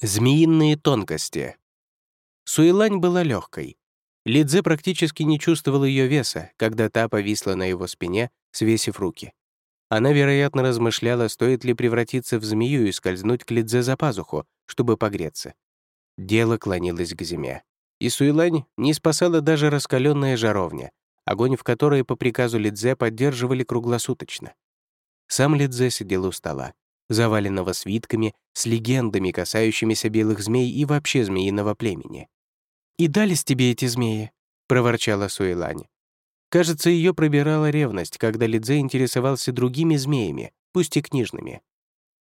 Змеиные тонкости. Суэлань была легкой. Лидзе практически не чувствовал ее веса, когда та повисла на его спине, свесив руки. Она, вероятно, размышляла, стоит ли превратиться в змею и скользнуть к Лидзе за пазуху, чтобы погреться. Дело клонилось к зиме. И Суэлань не спасала даже раскаленная жаровня, огонь в которой по приказу Лидзе поддерживали круглосуточно. Сам Лидзе сидел у стола, заваленного свитками с легендами, касающимися белых змей и вообще змеиного племени. «И дались тебе эти змеи?» — проворчала Суэлань. Кажется, ее пробирала ревность, когда Лидзе интересовался другими змеями, пусть и книжными.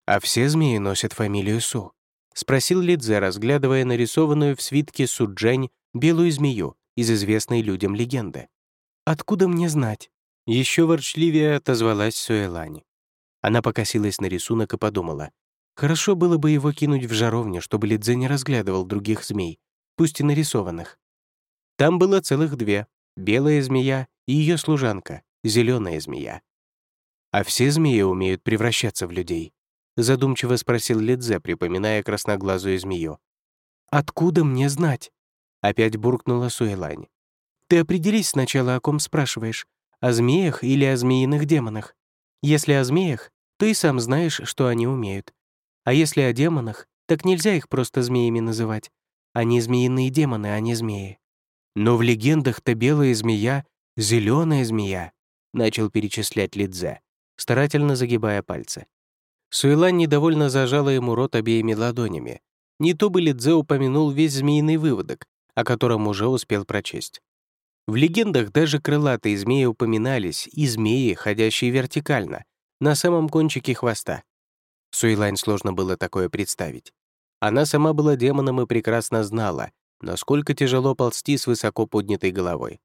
«А все змеи носят фамилию Су?» — спросил Лидзе, разглядывая нарисованную в свитке Суджень белую змею из известной людям легенды. «Откуда мне знать?» Еще ворчливее отозвалась Суэлань. Она покосилась на рисунок и подумала. Хорошо было бы его кинуть в жаровню, чтобы Лидзе не разглядывал других змей, пусть и нарисованных. Там было целых две — белая змея и ее служанка, зеленая змея. «А все змеи умеют превращаться в людей?» — задумчиво спросил Лидзе, припоминая красноглазую змею. «Откуда мне знать?» — опять буркнула Суэлань. «Ты определись сначала, о ком спрашиваешь, о змеях или о змеиных демонах. Если о змеях, то и сам знаешь, что они умеют. А если о демонах, так нельзя их просто змеями называть. Они змеиные демоны, а не змеи. Но в легендах-то белая змея, зеленая змея, начал перечислять Лидзе, старательно загибая пальцы. Суэлань недовольно зажала ему рот обеими ладонями. Не то бы Лидзе упомянул весь змеиный выводок, о котором уже успел прочесть. В легендах даже крылатые змеи упоминались, и змеи, ходящие вертикально, на самом кончике хвоста. Суэлань сложно было такое представить. Она сама была демоном и прекрасно знала, насколько тяжело ползти с высоко поднятой головой.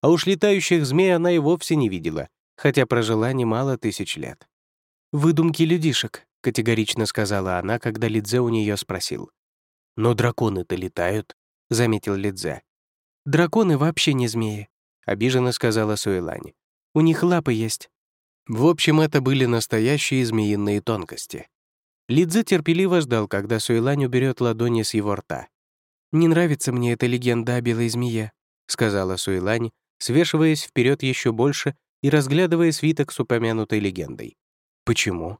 А уж летающих змей она и вовсе не видела, хотя прожила немало тысяч лет. «Выдумки людишек», — категорично сказала она, когда Лидзе у нее спросил. «Но драконы-то летают», — заметил Лидзе. «Драконы вообще не змеи», — обиженно сказала Суэлань. «У них лапы есть». В общем, это были настоящие змеиные тонкости. Лидзе терпеливо ждал, когда Суэлань уберет ладони с его рта. «Не нравится мне эта легенда о белой змее», — сказала Суэлань, свешиваясь вперед еще больше и разглядывая свиток с упомянутой легендой. «Почему?»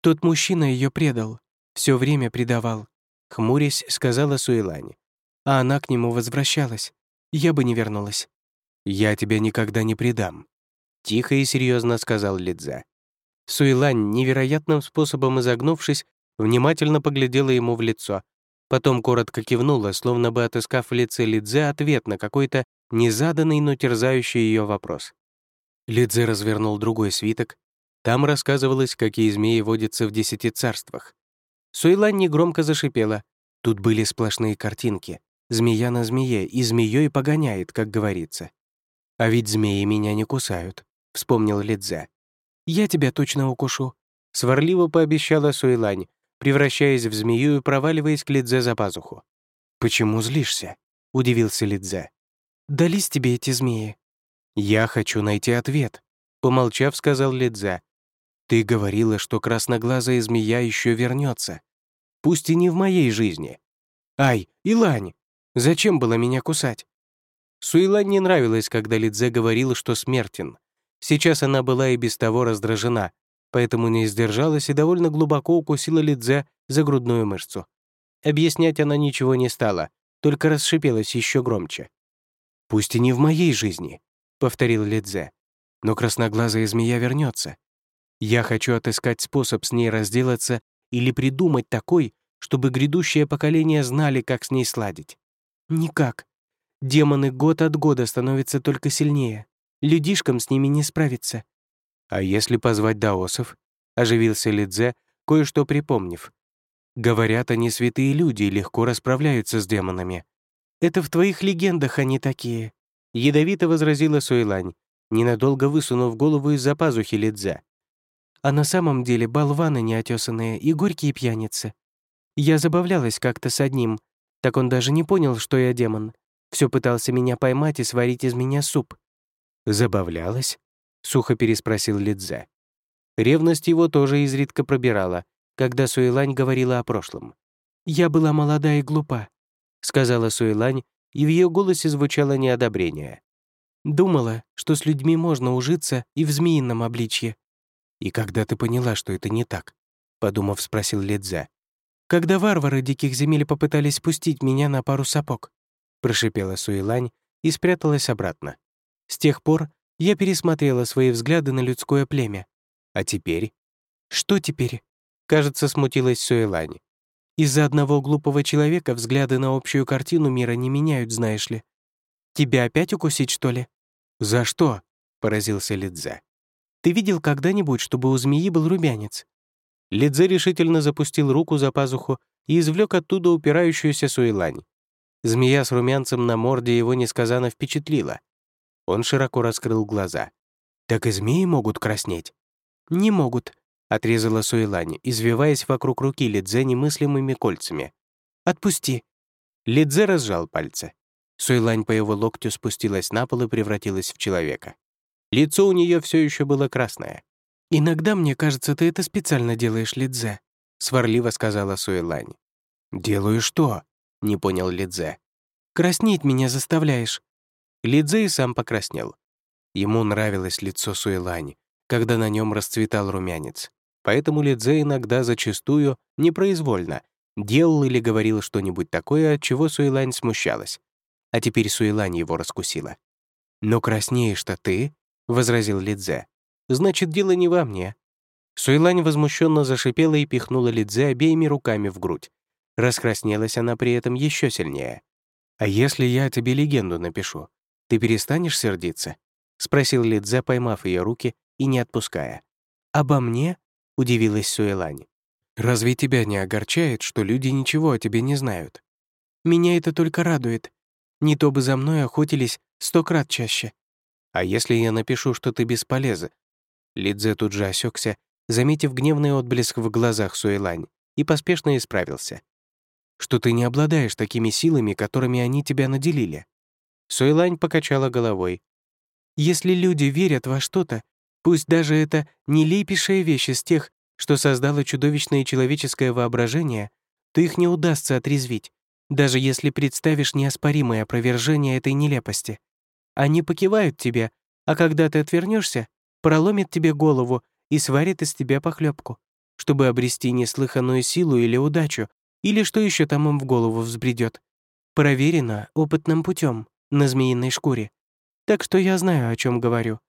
«Тот мужчина ее предал, все время предавал», — хмурясь, сказала Суэлань. А она к нему возвращалась. Я бы не вернулась. «Я тебя никогда не предам», — тихо и серьезно сказал Лидзе. Суэлань, невероятным способом изогнувшись, внимательно поглядела ему в лицо, потом коротко кивнула, словно бы отыскав в лице Лидзе ответ на какой-то незаданный, но терзающий ее вопрос. Лидзе развернул другой свиток. Там рассказывалось, какие змеи водятся в десяти царствах. Суэлань негромко зашипела. Тут были сплошные картинки. Змея на змее, и змеей погоняет, как говорится. «А ведь змеи меня не кусают», — вспомнил Лидзе. «Я тебя точно укушу», — сварливо пообещала Суэлань, превращаясь в змею и проваливаясь к Лидзе за пазуху. «Почему злишься?» — удивился Лидзе. «Дались тебе эти змеи?» «Я хочу найти ответ», — помолчав, сказал Лидзе. «Ты говорила, что красноглазая змея еще вернется. Пусть и не в моей жизни. Ай, Илань!» Зачем было меня кусать? Суэлань не нравилось, когда Лидзе говорила, что смертен. Сейчас она была и без того раздражена, поэтому не сдержалась и довольно глубоко укусила Лидзе за грудную мышцу. Объяснять она ничего не стала, только расшипелась еще громче. «Пусть и не в моей жизни», — повторил Лидзе, «но красноглазая змея вернется. Я хочу отыскать способ с ней разделаться или придумать такой, чтобы грядущее поколение знали, как с ней сладить. Никак. Демоны год от года становятся только сильнее. Людишкам с ними не справиться. А если позвать даосов? Оживился Лидзе, кое-что припомнив. Говорят, они святые люди и легко расправляются с демонами. Это в твоих легендах они такие. Ядовито возразила Суэлань, ненадолго высунув голову из-за пазухи Лидзе. А на самом деле болваны неотесанные и горькие пьяницы. Я забавлялась как-то с одним, так он даже не понял, что я демон. Все пытался меня поймать и сварить из меня суп. «Забавлялась?» — сухо переспросил Лидзе. Ревность его тоже изредка пробирала, когда Суэлань говорила о прошлом. «Я была молода и глупа», — сказала Суэлань, и в ее голосе звучало неодобрение. «Думала, что с людьми можно ужиться и в змеином обличье». «И когда ты поняла, что это не так?» — подумав, спросил Лидзе. «Когда варвары диких земель попытались спустить меня на пару сапог», — прошипела Суэлань и спряталась обратно. «С тех пор я пересмотрела свои взгляды на людское племя. А теперь? Что теперь? Кажется, смутилась Суэлань. Из-за одного глупого человека взгляды на общую картину мира не меняют, знаешь ли. Тебя опять укусить, что ли? За что? поразился Лидзе. Ты видел когда-нибудь, чтобы у змеи был румянец? Лидзе решительно запустил руку за пазуху и извлек оттуда упирающуюся Суэлань. Змея с румянцем на морде его несказанно впечатлила. Он широко раскрыл глаза. «Так и змеи могут краснеть?» «Не могут», — отрезала Суэлань, извиваясь вокруг руки Лидзе немыслимыми кольцами. «Отпусти». Лидзе разжал пальцы. Суэлань по его локтю спустилась на пол и превратилась в человека. Лицо у нее все еще было красное. «Иногда мне кажется, ты это специально делаешь, Лидзе», — сварливо сказала Суэлань. «Делаю что?» — не понял Лидзе. «Краснеть меня заставляешь». Лидзе и сам покраснел. Ему нравилось лицо Суэлани, когда на нем расцветал румянец. Поэтому Лидзе иногда зачастую, непроизвольно, делал или говорил что-нибудь такое, от чего Суэлань смущалась. А теперь Суэлань его раскусила. «Но краснеешь-то ты?» — возразил Лидзе. «Значит, дело не во мне». Суэлань возмущенно зашипела и пихнула Лидзе обеими руками в грудь. Раскраснелась она при этом еще сильнее. «А если я тебе легенду напишу? «Ты перестанешь сердиться?» — спросил Лидзе, поймав ее руки и не отпуская. «Обо мне?» — удивилась Суэлань. «Разве тебя не огорчает, что люди ничего о тебе не знают?» «Меня это только радует. Не то бы за мной охотились сто крат чаще». «А если я напишу, что ты бесполеза?» Лидзе тут же осекся, заметив гневный отблеск в глазах Суэлань, и поспешно исправился. «Что ты не обладаешь такими силами, которыми они тебя наделили?» Суэлань покачала головой. «Если люди верят во что-то, пусть даже это нелепейшая вещь из тех, что создало чудовищное человеческое воображение, то их не удастся отрезвить, даже если представишь неоспоримое опровержение этой нелепости. Они покивают тебе, а когда ты отвернешься, проломит тебе голову и сварит из тебя похлебку, чтобы обрести неслыханную силу или удачу, или что еще там им в голову взбредет. Проверено опытным путем на змеиной шкуре. Так что я знаю, о чем говорю.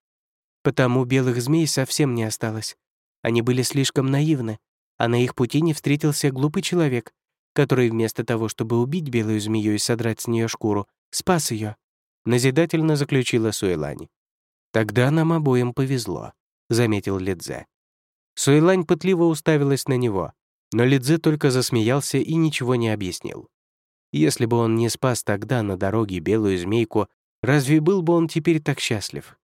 Потому белых змей совсем не осталось. Они были слишком наивны, а на их пути не встретился глупый человек, который вместо того, чтобы убить белую змею и содрать с нее шкуру, спас ее. Назидательно заключила Суэлань. «Тогда нам обоим повезло», — заметил Лидзе. Суэлань пытливо уставилась на него, но Лидзе только засмеялся и ничего не объяснил. Если бы он не спас тогда на дороге белую змейку, разве был бы он теперь так счастлив?